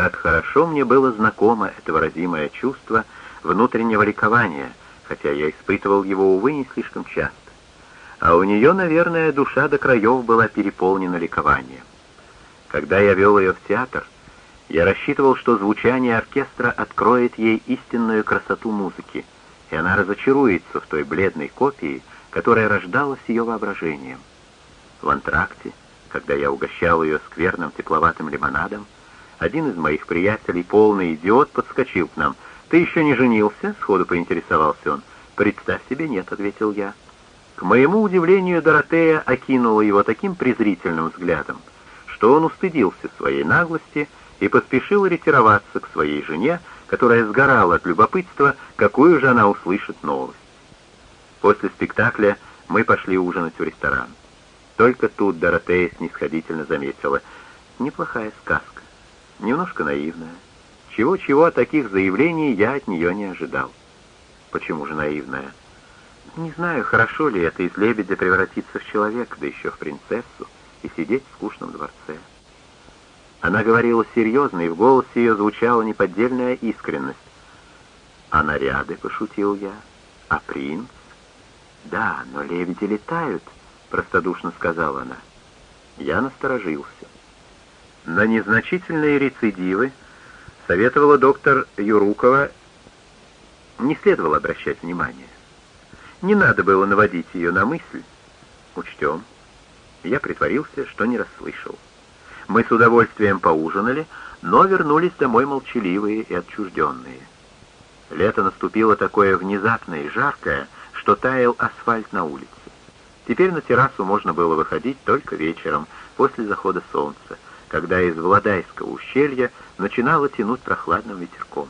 Как хорошо мне было знакомо это выразимое чувство внутреннего ликования, хотя я испытывал его, увы, не слишком часто. А у нее, наверное, душа до краев была переполнена ликованием. Когда я вел ее в театр, я рассчитывал, что звучание оркестра откроет ей истинную красоту музыки, и она разочаруется в той бледной копии, которая рождалась ее воображением. В антракте, когда я угощал ее скверным тепловатым лимонадом, один из моих приятелей, полный идиот, подскочил к нам. «Ты еще не женился?» — сходу поинтересовался он. «Представь себе, нет», — ответил я. К моему удивлению, Доротея окинула его таким презрительным взглядом, что он устыдился своей наглости и поспешил ретироваться к своей жене, которая сгорала от любопытства, какую же она услышит новость. После спектакля мы пошли ужинать в ресторан. Только тут Доротея снисходительно заметила. Неплохая сказка, немножко наивная. Чего-чего от таких заявлений я от нее не ожидал. Почему же наивная? Не знаю, хорошо ли это из лебедя превратиться в человека, да еще в принцессу, и сидеть в скучном дворце. Она говорила серьезно, и в голосе ее звучала неподдельная искренность. «А наряды?» — пошутил я. «А принц?» «Да, но лебеди летают», — простодушно сказала она. Я насторожился. На незначительные рецидивы советовала доктор Юрукова не следовало обращать внимания. Не надо было наводить ее на мысль. Учтем. Я притворился, что не расслышал. Мы с удовольствием поужинали, но вернулись домой молчаливые и отчужденные. Лето наступило такое внезапное и жаркое, что таял асфальт на улице. Теперь на террасу можно было выходить только вечером, после захода солнца, когда из Владайского ущелья начинало тянуть прохладным ветерком.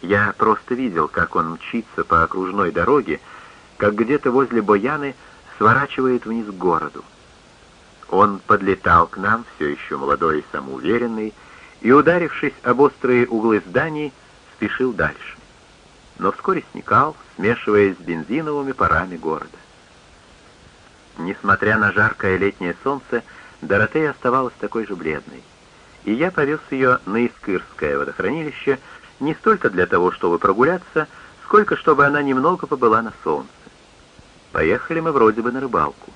Я просто видел, как он мчится по окружной дороге, как где-то возле Бояны сворачивает вниз к городу. Он подлетал к нам, все еще молодой и самоуверенный, и, ударившись об острые углы зданий, спешил дальше. Но вскоре сникал, смешиваясь с бензиновыми парами города. Несмотря на жаркое летнее солнце, Доротея оставалась такой же бледной. И я повез ее на Искырское водохранилище не столько для того, чтобы прогуляться, сколько чтобы она немного побыла на солнце. Поехали мы вроде бы на рыбалку.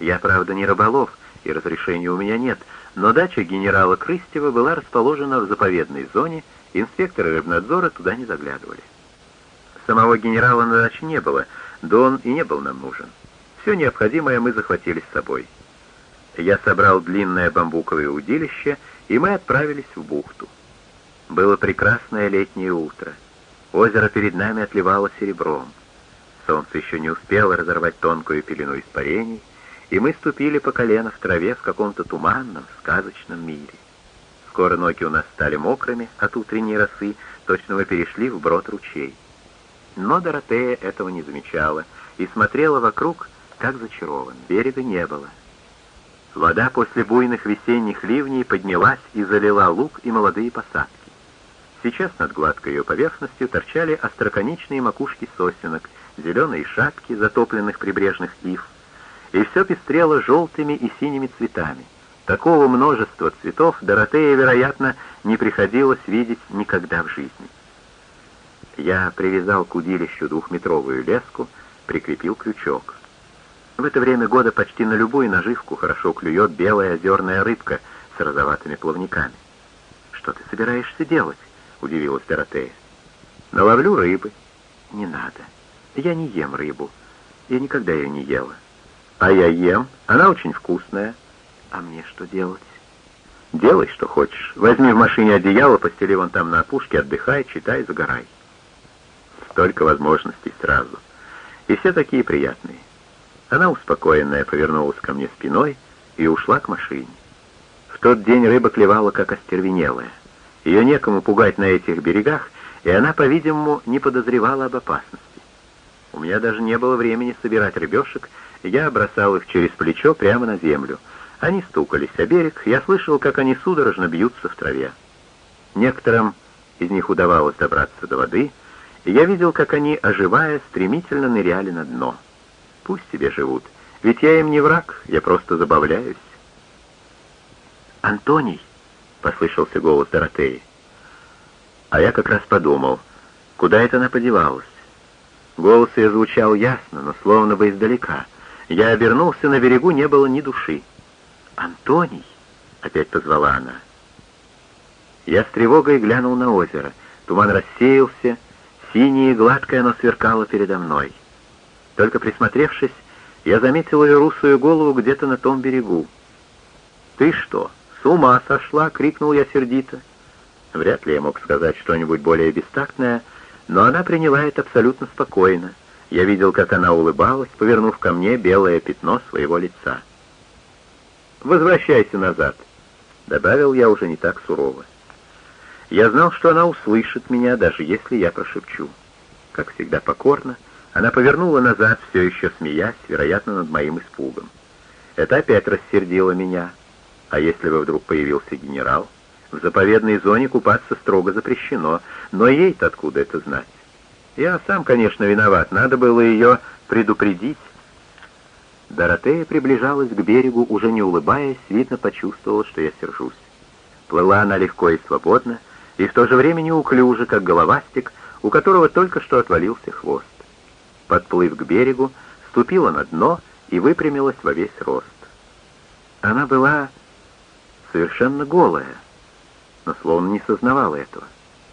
Я, правда, не рыболов, и разрешения у меня нет, но дача генерала Крыстева была расположена в заповедной зоне, инспекторы рыбнадзора туда не заглядывали. Самого генерала на даче не было, да он и не был нам нужен. Все необходимое мы захватили с собой. Я собрал длинное бамбуковое удилище, и мы отправились в бухту. Было прекрасное летнее утро. Озеро перед нами отливало серебром. Солнце еще не успело разорвать тонкую пелену испарений, и мы ступили по колено в траве в каком-то туманном, сказочном мире. Скоро ноги у нас стали мокрыми от утренней росы, точно мы перешли в брод ручей. Но Доротея этого не замечала и смотрела вокруг, как зачарован. Берега не было. Вода после буйных весенних ливней поднялась и залила луг и молодые посадки. Сейчас над гладкой ее поверхностью торчали остроконечные макушки сосенок, зеленые шапки затопленных прибрежных ив, и все пестрело желтыми и синими цветами. Такого множества цветов Доротея, вероятно, не приходилось видеть никогда в жизни. Я привязал к удилищу двухметровую леску, прикрепил крючок. В это время года почти на любую наживку хорошо клюет белая озерная рыбка с розоватыми плавниками. «Что ты собираешься делать?» — удивилась Доротея. «Наловлю рыбы». «Не надо. Я не ем рыбу. Я никогда ее не ела». «А я ем. Она очень вкусная». «А мне что делать?» «Делай, что хочешь. Возьми в машине одеяло, постели вон там на опушке, отдыхай, читай, загорай». Столько возможностей сразу. И все такие приятные. Она, успокоенная, повернулась ко мне спиной и ушла к машине. В тот день рыба клевала, как остервенелая. Ее некому пугать на этих берегах, и она, по-видимому, не подозревала об опасности. У меня даже не было времени собирать рыбешек, я бросал их через плечо прямо на землю. Они стукались о берег, я слышал, как они судорожно бьются в траве. Некоторым из них удавалось добраться до воды, и я видел, как они, оживая, стремительно ныряли на дно. Пусть себе живут, ведь я им не враг, я просто забавляюсь. «Антоний!» послышался голос Доротеи. А я как раз подумал, куда это она подевалась. Голос ее звучал ясно, но словно бы издалека. Я обернулся, на берегу не было ни души. «Антоний!» — опять позвала она. Я с тревогой глянул на озеро. Туман рассеялся, синее и гладкое оно сверкало передо мной. Только присмотревшись, я заметил ее русую голову где-то на том берегу. «Ты что, с ума сошла?» — крикнул я сердито. Вряд ли я мог сказать что-нибудь более бестактное, но она приняла это абсолютно спокойно. Я видел, как она улыбалась, повернув ко мне белое пятно своего лица. «Возвращайся назад», — добавил я уже не так сурово. Я знал, что она услышит меня, даже если я прошепчу. Как всегда покорно, она повернула назад, все еще смеясь, вероятно, над моим испугом. Это опять рассердило меня. А если бы вдруг появился генерал? В заповедной зоне купаться строго запрещено, но ей-то откуда это знать? Я сам, конечно, виноват, надо было ее предупредить. Доротея приближалась к берегу, уже не улыбаясь, видно почувствовала, что я сержусь. Плыла она легко и свободно, и в то же время неуклюже, как головастик, у которого только что отвалился хвост. Подплыв к берегу, ступила на дно и выпрямилась во весь рост. Она была совершенно голая, но словно не сознавала этого.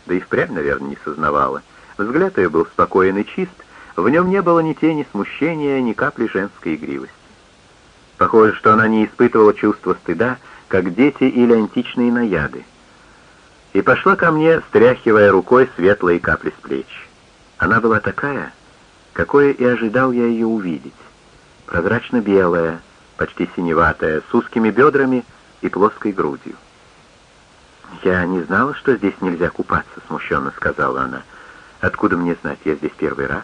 Да и впрямь, наверное, не сознавала. Взгляд ее был спокоен и чист, в нем не было ни тени смущения, ни капли женской игривости. Похоже, что она не испытывала чувства стыда, как дети или античные наяды и пошла ко мне, стряхивая рукой светлые капли с плеч. Она была такая, какой и ожидал я ее увидеть. Прозрачно-белая, почти синеватая, с узкими бедрами и плоской грудью. «Я не знала, что здесь нельзя купаться», — смущенно сказала она. «Откуда мне знать, я здесь первый раз?»